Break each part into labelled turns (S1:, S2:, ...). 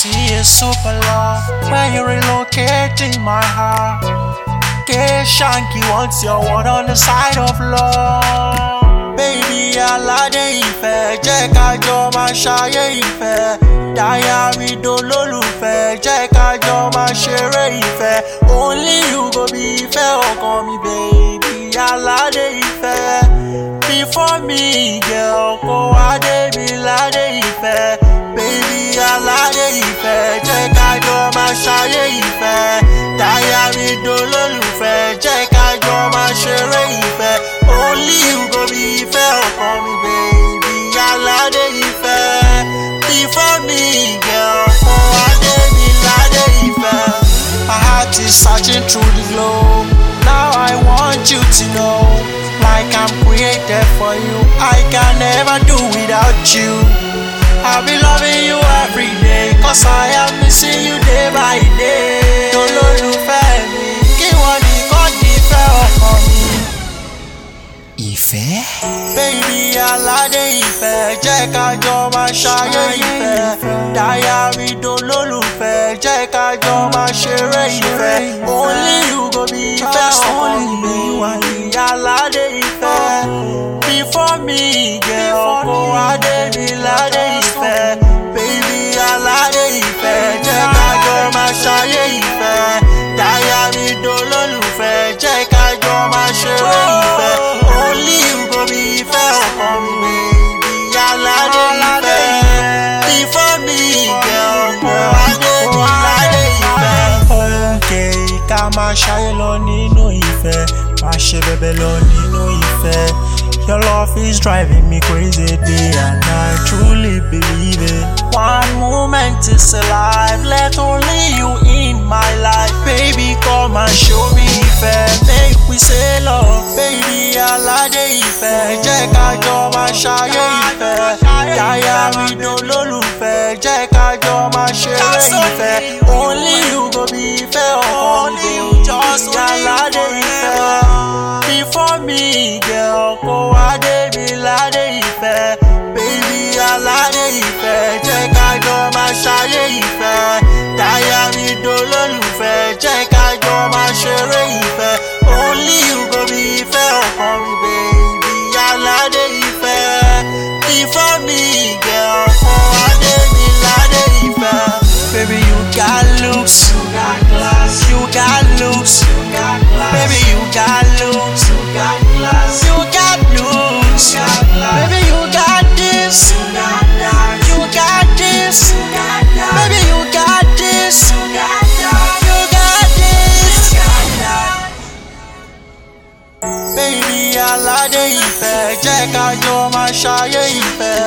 S1: super love when you relocate in my heart. K Shanky wants your word on the side of love. Baby, aládé ìfẹ́ jẹ́ ká jọ máa ṣayé ìfẹ́. Diary dolólùfẹ́ jẹ́ jọ máa ṣeré ìfẹ́. Only you go be ìfẹ́ ọkàn mi, baby, aládé ìfẹ́. Before me, girl, searching through the globe. Now I want you to know, like I'm created for you. I can never do without you. I'll be loving you every day, cause I am missing you day by day. Olólùfẹ́ mi, kí wọ́n nìkan nífẹ̀ ọkàn mi.
S2: Ìfẹ́.
S1: Baby aládé ìfẹ́ ìfẹ́. Only you go be ìfẹ́ ọkàn mi. Baby aládé ìfẹ́. Before me, girl, kó adé mi ládé ìfẹ́. Baby aládé ìfẹ́ jẹ́ ká jọ máa ṣayé ìfẹ́. Diary dolólùfẹ́ jẹ́ ká máa ṣayé lọ nínú ìfẹ́, máa ṣe bẹ̀bẹ̀ lọ nínú ìfẹ́. Your love is driving me crazy day and I truly believe it. One moment is alive, let only you in my life. Baby, come and show me ìfẹ́, make we say love. Baby, aládé ìfẹ́, jẹ́ ká jọ máa ṣayé ìfẹ́. Yàyà mi dolólùfẹ́, jẹ́ ká jọ máa ṣeré ìfẹ́. Jẹ́ ká jọ máa ṣeré ìfẹ́. Only you go be ìfẹ́ ọkàn mi, baby, aládé ìfẹ́. Before me, aládé ìfẹ́, jẹ́ ká jọ máa ṣayé ìfẹ́.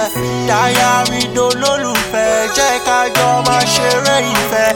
S1: Diary dolólùfẹ́, jẹ́ ká máa ṣeré ìfẹ́.